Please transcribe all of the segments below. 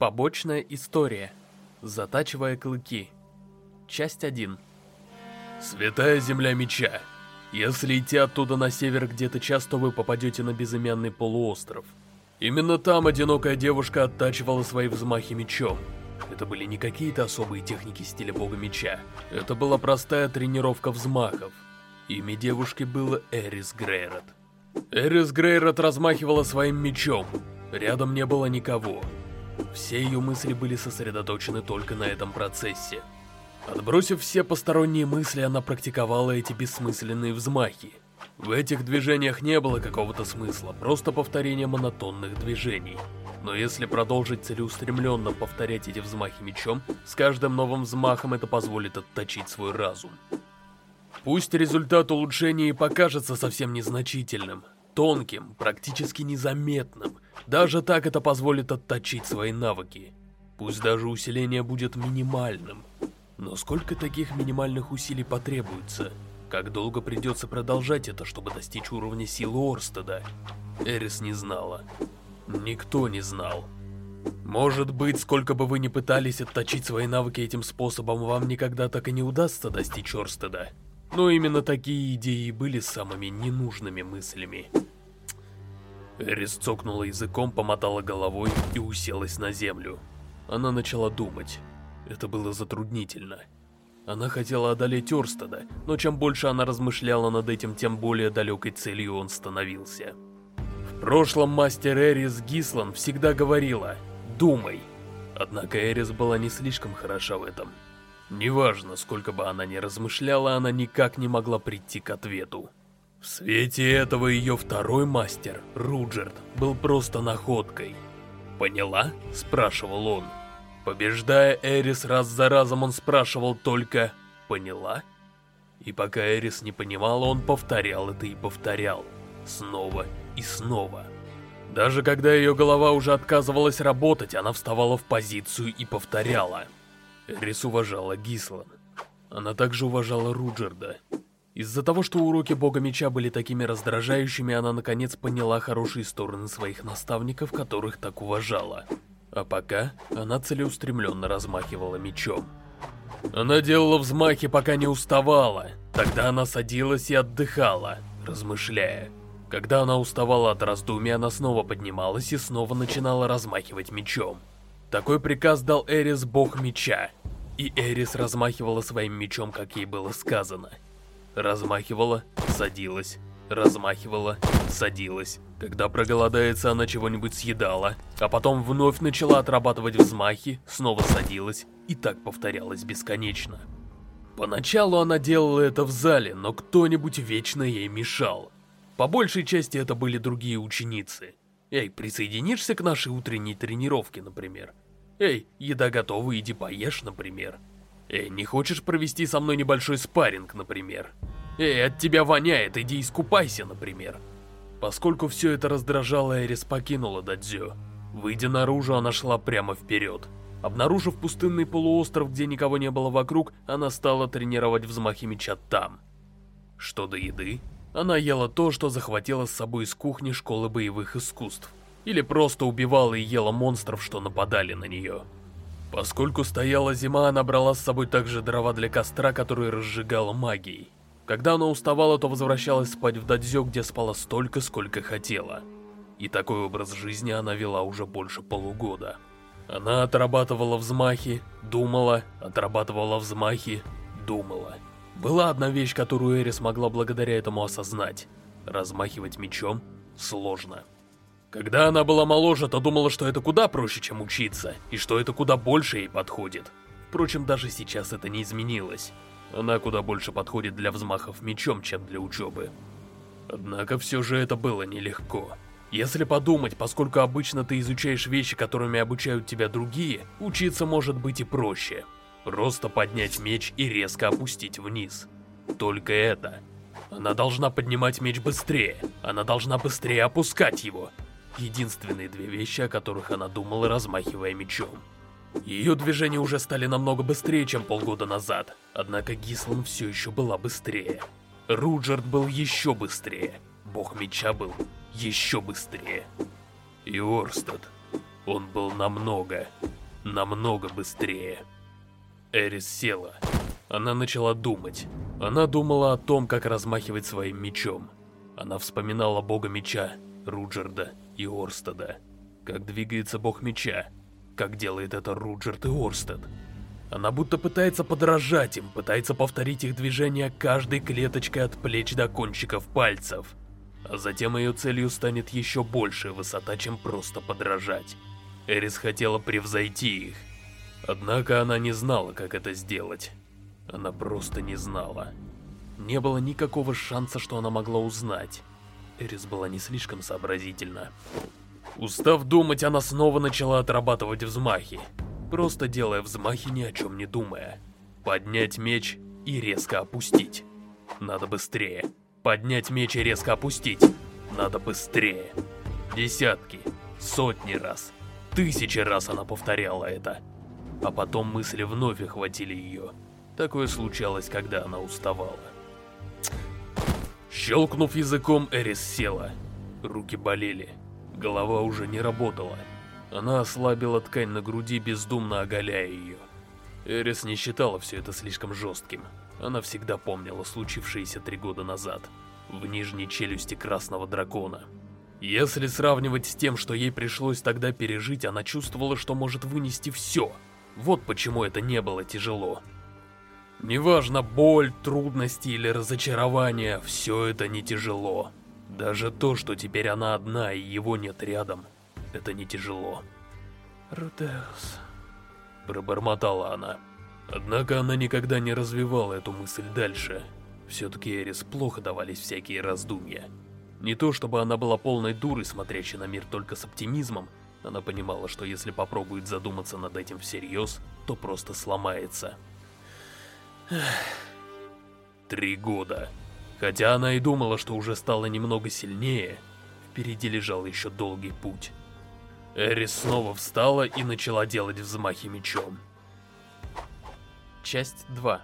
Побочная история. Затачивая клыки. Часть 1. Святая земля меча. Если идти оттуда на север где-то час, то вы попадете на безымянный полуостров. Именно там одинокая девушка оттачивала свои взмахи мечом. Это были не какие-то особые техники стиля бога меча. Это была простая тренировка взмахов. Имя девушки было Эрис Грейрот. Эрис Грейрот размахивала своим мечом. Рядом не было никого. Все ее мысли были сосредоточены только на этом процессе. Отбросив все посторонние мысли, она практиковала эти бессмысленные взмахи. В этих движениях не было какого-то смысла, просто повторение монотонных движений. Но если продолжить целеустремленно повторять эти взмахи мечом, с каждым новым взмахом это позволит отточить свой разум. Пусть результат улучшения и покажется совсем незначительным, тонким, практически незаметным, даже так это позволит отточить свои навыки. Пусть даже усиление будет минимальным. Но сколько таких минимальных усилий потребуется? Как долго придется продолжать это, чтобы достичь уровня силы Орстеда? Эрис не знала. Никто не знал. Может быть, сколько бы вы ни пытались отточить свои навыки этим способом, вам никогда так и не удастся достичь Орстеда. Но именно такие идеи были самыми ненужными мыслями. Эрис цокнула языком, помотала головой и уселась на землю. Она начала думать. Это было затруднительно. Она хотела одолеть Орстеда, но чем больше она размышляла над этим, тем более далекой целью он становился. В прошлом мастер Эрис Гислан всегда говорила «думай». Однако Эрис была не слишком хороша в этом. Неважно, сколько бы она ни размышляла, она никак не могла прийти к ответу. В свете этого ее второй мастер, Руджерт, был просто находкой. «Поняла?» – спрашивал он. Побеждая Эрис раз за разом, он спрашивал только «Поняла?» И пока Эрис не понимала, он повторял это и повторял. Снова и снова. Даже когда ее голова уже отказывалась работать, она вставала в позицию и повторяла. Эрис уважала Гислан. Она также уважала Руджерда. Из-за того, что уроки Бога Меча были такими раздражающими, она наконец поняла хорошие стороны своих наставников, которых так уважала. А пока она целеустремленно размахивала мечом. Она делала взмахи, пока не уставала. Тогда она садилась и отдыхала, размышляя. Когда она уставала от раздумий, она снова поднималась и снова начинала размахивать мечом. Такой приказ дал Эрис бог меча. И Эрис размахивала своим мечом, как ей было сказано. Размахивала, садилась, размахивала, садилась. Когда проголодается, она чего-нибудь съедала, а потом вновь начала отрабатывать взмахи, снова садилась, и так повторялось бесконечно. Поначалу она делала это в зале, но кто-нибудь вечно ей мешал. По большей части это были другие ученицы. Эй, присоединишься к нашей утренней тренировке, например? Эй, еда готова, иди поешь, например. Эй, не хочешь провести со мной небольшой спарринг, например? Эй, от тебя воняет, иди искупайся, например. Поскольку все это раздражало, Эрис покинула Дадзё. Выйдя наружу, она шла прямо вперед. Обнаружив пустынный полуостров, где никого не было вокруг, она стала тренировать взмахи меча там. Что до еды, она ела то, что захватила с собой из кухни школы боевых искусств. Или просто убивала и ела монстров, что нападали на нее. Поскольку стояла зима, она брала с собой также дрова для костра, который разжигала магией. Когда она уставала, то возвращалась спать в дадзё, где спала столько, сколько хотела. И такой образ жизни она вела уже больше полугода. Она отрабатывала взмахи, думала, отрабатывала взмахи, думала. Была одна вещь, которую Эрис могла благодаря этому осознать. Размахивать мечом сложно. Когда она была моложе, то думала, что это куда проще, чем учиться, и что это куда больше ей подходит. Впрочем, даже сейчас это не изменилось. Она куда больше подходит для взмахов мечом, чем для учебы. Однако все же это было нелегко. Если подумать, поскольку обычно ты изучаешь вещи, которыми обучают тебя другие, учиться может быть и проще. Просто поднять меч и резко опустить вниз. Только это. Она должна поднимать меч быстрее. Она должна быстрее опускать его. Единственные две вещи, о которых она думала, размахивая мечом. Ее движения уже стали намного быстрее, чем полгода назад, однако Гислан все еще была быстрее. Руджерд был еще быстрее, бог меча был еще быстрее. И Орстед, он был намного, Намного быстрее. Эрис села. Она начала думать. Она думала о том, как размахивать своим мечом. Она вспоминала бога меча, Руджерда и Орстеда. Как двигается бог меча, как делает это Руджерд и Орстед. Она будто пытается подражать им, пытается повторить их движения каждой клеточкой от плеч до кончиков пальцев. А затем ее целью станет еще большая высота, чем просто подражать. Эрис хотела превзойти их. Однако она не знала, как это сделать. Она просто не знала. Не было никакого шанса, что она могла узнать. Эрис была не слишком сообразительна. Устав думать, она снова начала отрабатывать взмахи просто делая взмахи ни о чем не думая. Поднять меч и резко опустить. Надо быстрее. Поднять меч и резко опустить. Надо быстрее. Десятки, сотни раз, тысячи раз она повторяла это. А потом мысли вновь охватили ее. Такое случалось, когда она уставала. Щелкнув языком, Эрис села. Руки болели. Голова уже не работала. Она ослабила ткань на груди, бездумно оголяя ее. Эрис не считала все это слишком жестким. Она всегда помнила случившееся три года назад, в нижней челюсти Красного Дракона. Если сравнивать с тем, что ей пришлось тогда пережить, она чувствовала, что может вынести все. Вот почему это не было тяжело. Неважно, боль, трудности или разочарование, все это не тяжело. Даже то, что теперь она одна и его нет рядом – это не тяжело. Рудеус. Пробормотала она. Однако она никогда не развивала эту мысль дальше. Все-таки Эрис плохо давались всякие раздумья. Не то чтобы она была полной дурой, смотрящей на мир только с оптимизмом, она понимала, что если попробует задуматься над этим всерьез, то просто сломается. Три года. Хотя она и думала, что уже стала немного сильнее, впереди лежал еще долгий путь. Эрис снова встала и начала делать взмахи мечом. Часть 2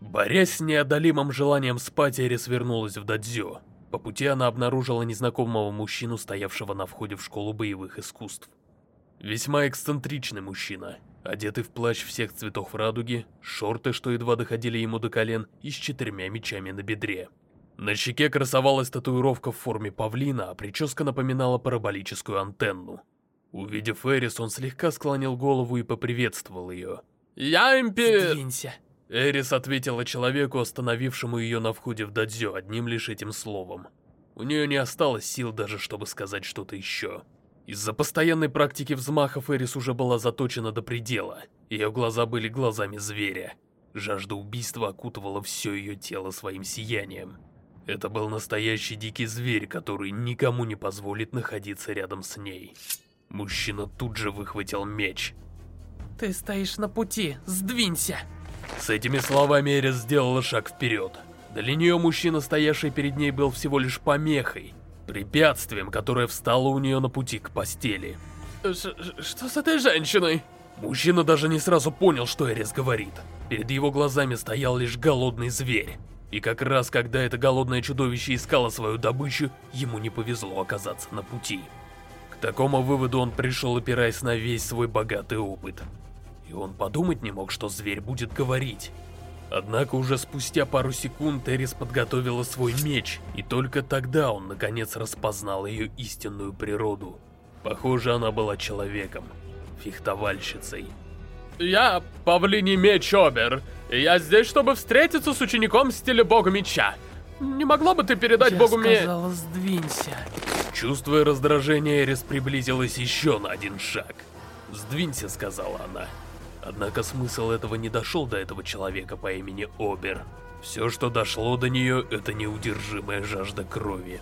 Борясь с неодолимым желанием спать, Эрис вернулась в Дадзё. По пути она обнаружила незнакомого мужчину, стоявшего на входе в школу боевых искусств. Весьма эксцентричный мужчина, одетый в плащ всех цветов радуги, шорты, что едва доходили ему до колен, и с четырьмя мечами на бедре. На щеке красовалась татуировка в форме павлина, а прическа напоминала параболическую антенну. Увидев Эрис, он слегка склонил голову и поприветствовал ее. «Я импер...» Сдвинься. Эрис ответила человеку, остановившему ее на входе в дадзё, одним лишь этим словом. У нее не осталось сил даже, чтобы сказать что-то еще. Из-за постоянной практики взмахов Эрис уже была заточена до предела. Ее глаза были глазами зверя. Жажда убийства окутывала все ее тело своим сиянием. Это был настоящий дикий зверь, который никому не позволит находиться рядом с ней. Мужчина тут же выхватил меч. «Ты стоишь на пути, сдвинься!» С этими словами Эрис сделала шаг вперед. Для нее мужчина, стоявший перед ней, был всего лишь помехой, препятствием, которое встало у нее на пути к постели. Ш что с этой женщиной? Мужчина даже не сразу понял, что Эрис говорит. Перед его глазами стоял лишь голодный зверь. И как раз когда это голодное чудовище искало свою добычу, ему не повезло оказаться на пути. К такому выводу он пришел, опираясь на весь свой богатый опыт. И он подумать не мог, что зверь будет говорить. Однако уже спустя пару секунд Эрис подготовила свой меч, и только тогда он наконец распознал ее истинную природу. Похоже, она была человеком, фехтовальщицей. «Я Павлиний Меч Обер, я здесь, чтобы встретиться с учеником в стиле Бога Меча. Не могла бы ты передать я Богу Меча?» Я сказала, сдвинься. Чувствуя раздражение, Эрис приблизилась еще на один шаг. «Сдвинься», — сказала она. Однако смысл этого не дошел до этого человека по имени Обер. Все, что дошло до нее, это неудержимая жажда крови.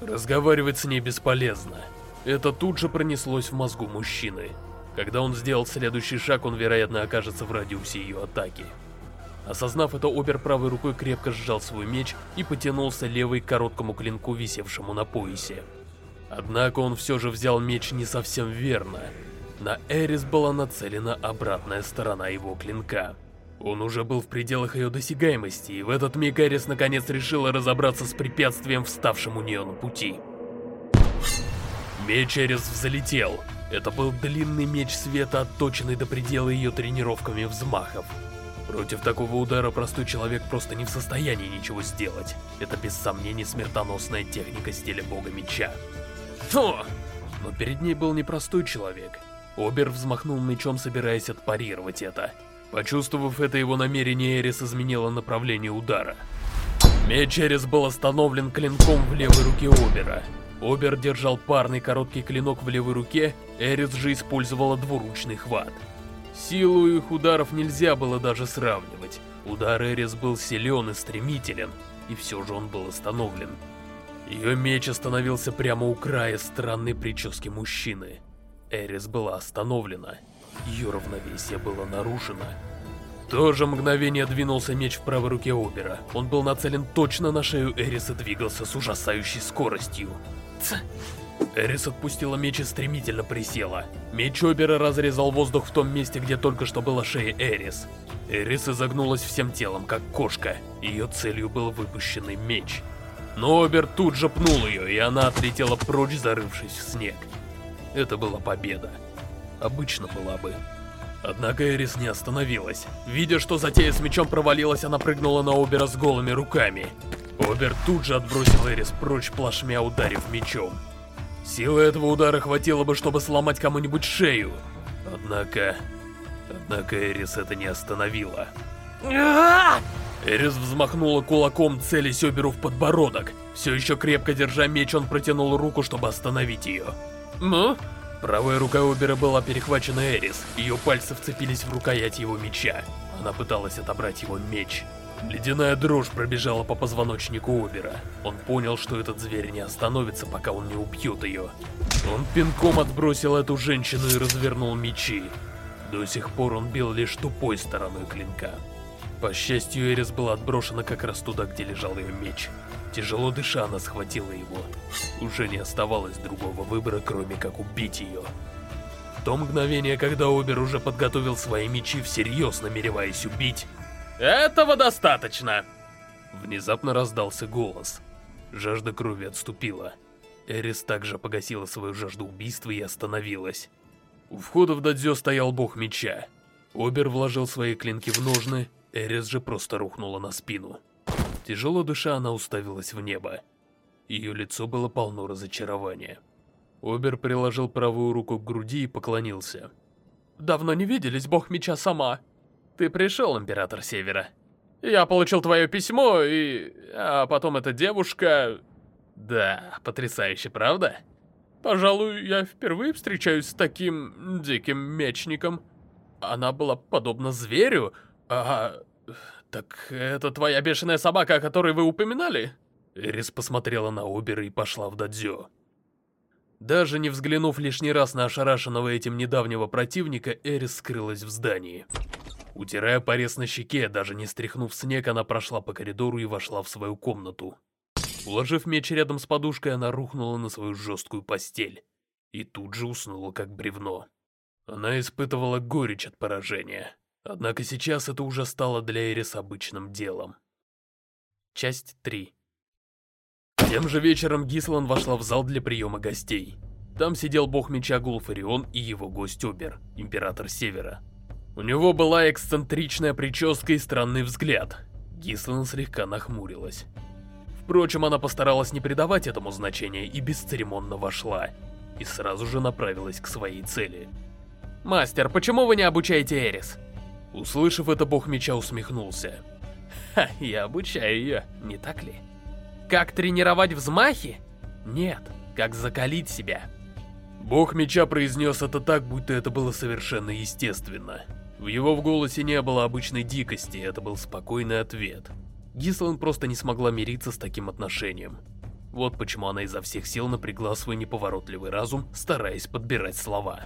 Разговаривать с ней бесполезно. Это тут же пронеслось в мозгу мужчины. Когда он сделал следующий шаг, он, вероятно, окажется в радиусе ее атаки. Осознав это, Обер правой рукой крепко сжал свой меч и потянулся левой к короткому клинку, висевшему на поясе. Однако он все же взял меч не совсем верно. На Эрис была нацелена обратная сторона его клинка. Он уже был в пределах ее досягаемости, и в этот миг Эрис наконец решила разобраться с препятствием, вставшим у нее на пути. Меч Эрис взлетел, Это был длинный меч света, отточенный до предела ее тренировками взмахов. Против такого удара простой человек просто не в состоянии ничего сделать. Это без сомнений смертоносная техника стиля бога меча. Но перед ней был непростой человек. Обер взмахнул мечом, собираясь отпарировать это. Почувствовав это его намерение, Эрис изменила направление удара. Меч Эрис был остановлен клинком в левой руке Обера. Обер держал парный короткий клинок в левой руке, Эрис же использовала двуручный хват. Силу их ударов нельзя было даже сравнивать. Удар Эрис был силен и стремителен, и все же он был остановлен. Ее меч остановился прямо у края странной прически мужчины. Эрис была остановлена. Ее равновесие было нарушено. В то же мгновение двинулся меч в правой руке Обера. Он был нацелен точно на шею Эрис и двигался с ужасающей скоростью. Ц Эрис отпустила меч и стремительно присела. Меч Обера разрезал воздух в том месте, где только что была шея Эрис. Эрис изогнулась всем телом, как кошка. Ее целью был выпущенный меч. Но Обер тут же пнул ее, и она отлетела прочь, зарывшись в снег. Это была победа. Обычно была бы. Однако Эрис не остановилась. Видя, что затея с мечом провалилась, она прыгнула на Обера с голыми руками. Обер тут же отбросил Эрис прочь, плашмя ударив мечом. Силы этого удара хватило бы, чтобы сломать кому-нибудь шею. Однако... Однако Эрис это не остановила. Эрис взмахнула кулаком, целясь Оберу в подбородок. Все еще крепко держа меч, он протянул руку, чтобы остановить ее. Ну? Правая рука Обера была перехвачена Эрис, ее пальцы вцепились в рукоять его меча. Она пыталась отобрать его меч. Ледяная дрожь пробежала по позвоночнику Обера. Он понял, что этот зверь не остановится, пока он не убьет ее. Он пинком отбросил эту женщину и развернул мечи. До сих пор он бил лишь тупой стороной клинка. По счастью, Эрис была отброшена как раз туда, где лежал ее меч. Тяжело дыша, она схватила его. Уже не оставалось другого выбора, кроме как убить ее. В то мгновение, когда Обер уже подготовил свои мечи, всерьез намереваясь убить... Этого достаточно! Внезапно раздался голос. Жажда крови отступила. Эрис также погасила свою жажду убийства и остановилась. У входа в дадзё стоял бог меча. Обер вложил свои клинки в ножны, Эрис же просто рухнула на спину. Тяжело дыша, она уставилась в небо. Ее лицо было полно разочарования. Обер приложил правую руку к груди и поклонился. «Давно не виделись, бог меча сама. Ты пришел, император Севера. Я получил твое письмо, и... А потом эта девушка... Да, потрясающе, правда? Пожалуй, я впервые встречаюсь с таким диким мечником. Она была подобна зверю, а... Так это твоя бешеная собака, о которой вы упоминали? Эрис посмотрела на Обера и пошла в дадзё. Даже не взглянув лишний раз на ошарашенного этим недавнего противника, Эрис скрылась в здании. Утирая порез на щеке, даже не стряхнув снег, она прошла по коридору и вошла в свою комнату. Уложив меч рядом с подушкой, она рухнула на свою жесткую постель. И тут же уснула, как бревно. Она испытывала горечь от поражения. Однако сейчас это уже стало для Эрис обычным делом. Часть 3 Тем же вечером Гислан вошла в зал для приема гостей. Там сидел бог меча Гулфарион и его гость Обер, император Севера. У него была эксцентричная прическа и странный взгляд. Гислан слегка нахмурилась. Впрочем, она постаралась не придавать этому значения и бесцеремонно вошла. И сразу же направилась к своей цели. «Мастер, почему вы не обучаете Эрис?» Услышав это, бог меча усмехнулся. Ха, я обучаю ее, не так ли? Как тренировать взмахи? Нет, как закалить себя. Бог меча произнес это так, будто это было совершенно естественно. В его в голосе не было обычной дикости, это был спокойный ответ. Гислан просто не смогла мириться с таким отношением. Вот почему она изо всех сил напрягла свой неповоротливый разум, стараясь подбирать слова.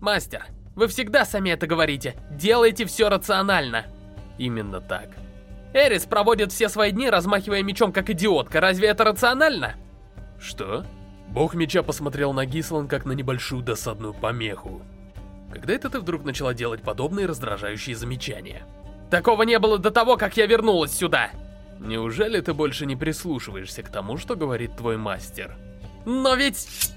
«Мастер, вы всегда сами это говорите. Делайте все рационально. Именно так. Эрис проводит все свои дни, размахивая мечом как идиотка. Разве это рационально? Что? Бог меча посмотрел на Гислан как на небольшую досадную помеху. Когда это ты вдруг начала делать подобные раздражающие замечания? Такого не было до того, как я вернулась сюда. Неужели ты больше не прислушиваешься к тому, что говорит твой мастер? Но ведь...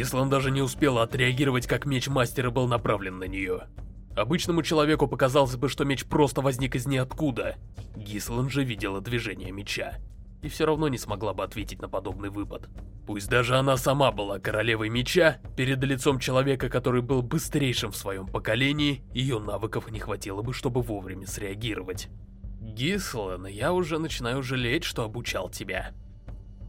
Ислан даже не успела отреагировать, как меч мастера был направлен на нее. Обычному человеку показалось бы, что меч просто возник из ниоткуда. Гислан же видела движение меча. И все равно не смогла бы ответить на подобный выпад. Пусть даже она сама была королевой меча, перед лицом человека, который был быстрейшим в своем поколении, ее навыков не хватило бы, чтобы вовремя среагировать. Гислан, я уже начинаю жалеть, что обучал тебя.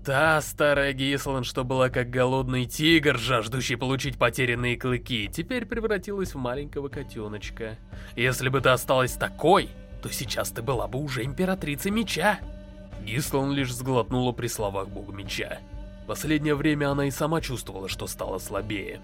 Та старая Гислан, что была как голодный тигр, жаждущий получить потерянные клыки, теперь превратилась в маленького котеночка. Если бы ты осталась такой, то сейчас ты была бы уже императрицей меча. Гислан лишь сглотнула при словах бога меча. Последнее время она и сама чувствовала, что стала слабее.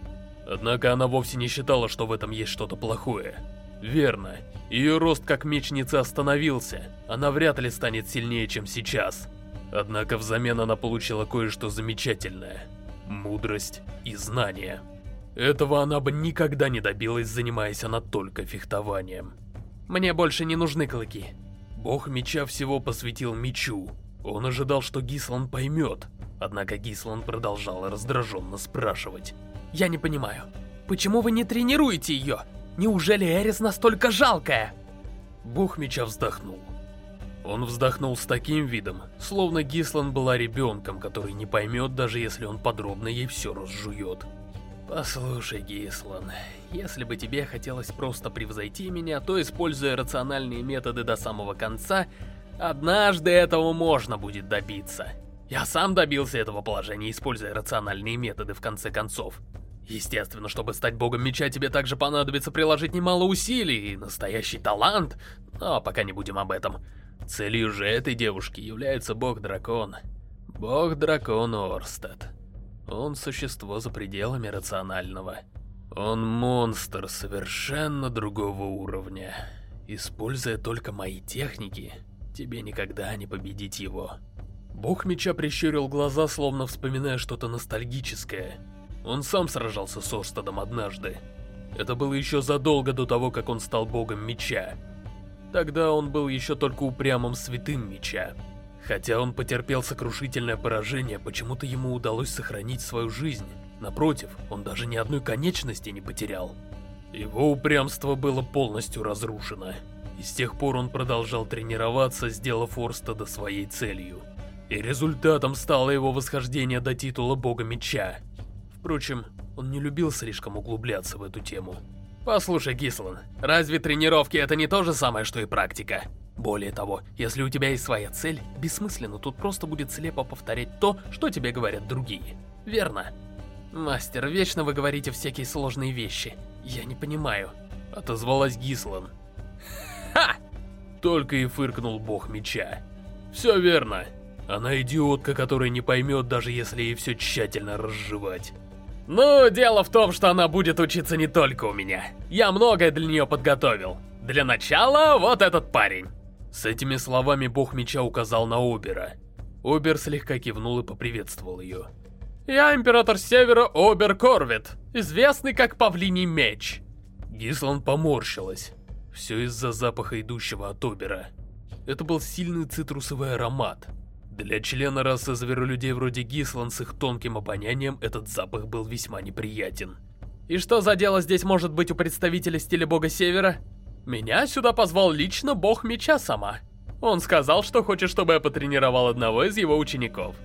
Однако она вовсе не считала, что в этом есть что-то плохое. Верно, ее рост как мечницы остановился, она вряд ли станет сильнее, чем сейчас. Однако взамен она получила кое-что замечательное. Мудрость и знания. Этого она бы никогда не добилась, занимаясь она только фехтованием. Мне больше не нужны клыки. Бог меча всего посвятил мечу. Он ожидал, что Гислан поймет. Однако Гислан продолжала раздраженно спрашивать. Я не понимаю, почему вы не тренируете ее? Неужели Эрис настолько жалкая? Бог меча вздохнул. Он вздохнул с таким видом, словно Гислан была ребенком, который не поймет, даже если он подробно ей все разжует. Послушай, Гислан, если бы тебе хотелось просто превзойти меня, то, используя рациональные методы до самого конца, однажды этого можно будет добиться. Я сам добился этого положения, используя рациональные методы в конце концов. Естественно, чтобы стать богом меча, тебе также понадобится приложить немало усилий и настоящий талант, но пока не будем об этом. Целью же этой девушки является бог-дракон. Бог-дракон Орстед. Он существо за пределами рационального. Он монстр совершенно другого уровня. Используя только мои техники, тебе никогда не победить его. Бог меча прищурил глаза, словно вспоминая что-то ностальгическое. Он сам сражался с Орстедом однажды. Это было еще задолго до того, как он стал богом меча. Тогда он был еще только упрямым святым меча. Хотя он потерпел сокрушительное поражение, почему-то ему удалось сохранить свою жизнь. Напротив, он даже ни одной конечности не потерял. Его упрямство было полностью разрушено. И с тех пор он продолжал тренироваться, сделав Орстеда своей целью. И результатом стало его восхождение до титула бога меча. Впрочем, он не любил слишком углубляться в эту тему. Послушай, Гислан, разве тренировки это не то же самое, что и практика? Более того, если у тебя есть своя цель, бессмысленно тут просто будет слепо повторять то, что тебе говорят другие. Верно? Мастер, вечно вы говорите всякие сложные вещи. Я не понимаю. Отозвалась Гислан. Ха! Только и фыркнул бог меча. Все верно. Она идиотка, которая не поймет, даже если ей все тщательно разжевать. Ну, дело в том, что она будет учиться не только у меня. Я многое для нее подготовил. Для начала, вот этот парень. С этими словами бог меча указал на Обера. Обер слегка кивнул и поприветствовал ее. «Я император Севера Обер Корвет, известный как Павлиний Меч». Гислан поморщилась. Все из-за запаха идущего от Обера. Это был сильный цитрусовый аромат. Для члена расы зверолюдей вроде Гислан с их тонким обонянием этот запах был весьма неприятен. И что за дело здесь может быть у представителя стиля бога Севера? Меня сюда позвал лично бог меча сама. Он сказал, что хочет, чтобы я потренировал одного из его учеников.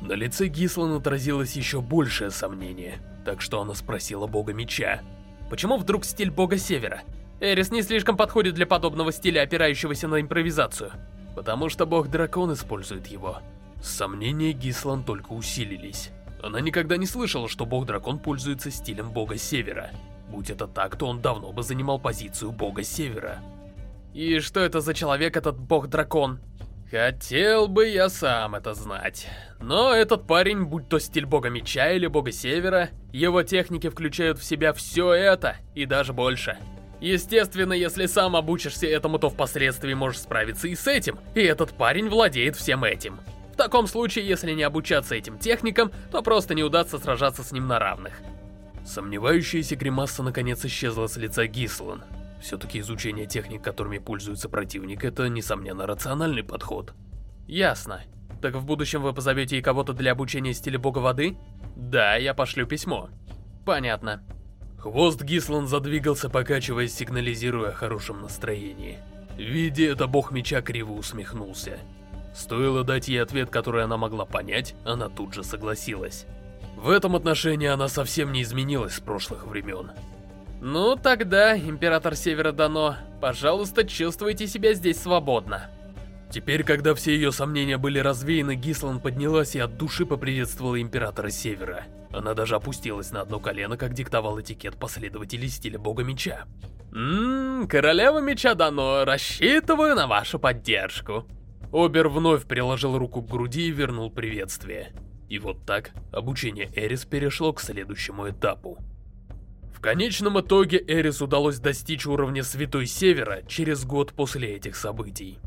На лице Гислан отразилось еще большее сомнение, так что она спросила бога меча. Почему вдруг стиль бога Севера? Эрис не слишком подходит для подобного стиля, опирающегося на импровизацию. Потому что бог-дракон использует его. Сомнения Гислан только усилились. Она никогда не слышала, что бог-дракон пользуется стилем бога Севера. Будь это так, то он давно бы занимал позицию бога Севера. И что это за человек, этот бог-дракон? Хотел бы я сам это знать. Но этот парень, будь то стиль бога меча или бога севера, его техники включают в себя все это и даже больше. Естественно, если сам обучишься этому, то впоследствии можешь справиться и с этим, и этот парень владеет всем этим. В таком случае, если не обучаться этим техникам, то просто не удастся сражаться с ним на равных. Сомневающаяся гримаса наконец исчезла с лица Гислан. Все-таки изучение техник, которыми пользуется противник, это, несомненно, рациональный подход. Ясно. Так в будущем вы позовете и кого-то для обучения стиля бога воды? Да, я пошлю письмо. Понятно. Хвост Гислан задвигался, покачиваясь, сигнализируя о хорошем настроении. Видя это, бог меча криво усмехнулся. Стоило дать ей ответ, который она могла понять, она тут же согласилась. В этом отношении она совсем не изменилась с прошлых времен. Ну тогда, Император Севера Дано, пожалуйста, чувствуйте себя здесь свободно. Теперь, когда все ее сомнения были развеяны, Гислан поднялась и от души поприветствовала Императора Севера. Она даже опустилась на одно колено, как диктовал этикет последователей стиля Бога Меча. Ммм, Королева Меча Дано, рассчитываю на вашу поддержку. Обер вновь приложил руку к груди и вернул приветствие. И вот так обучение Эрис перешло к следующему этапу. В конечном итоге Эрис удалось достичь уровня Святой Севера через год после этих событий.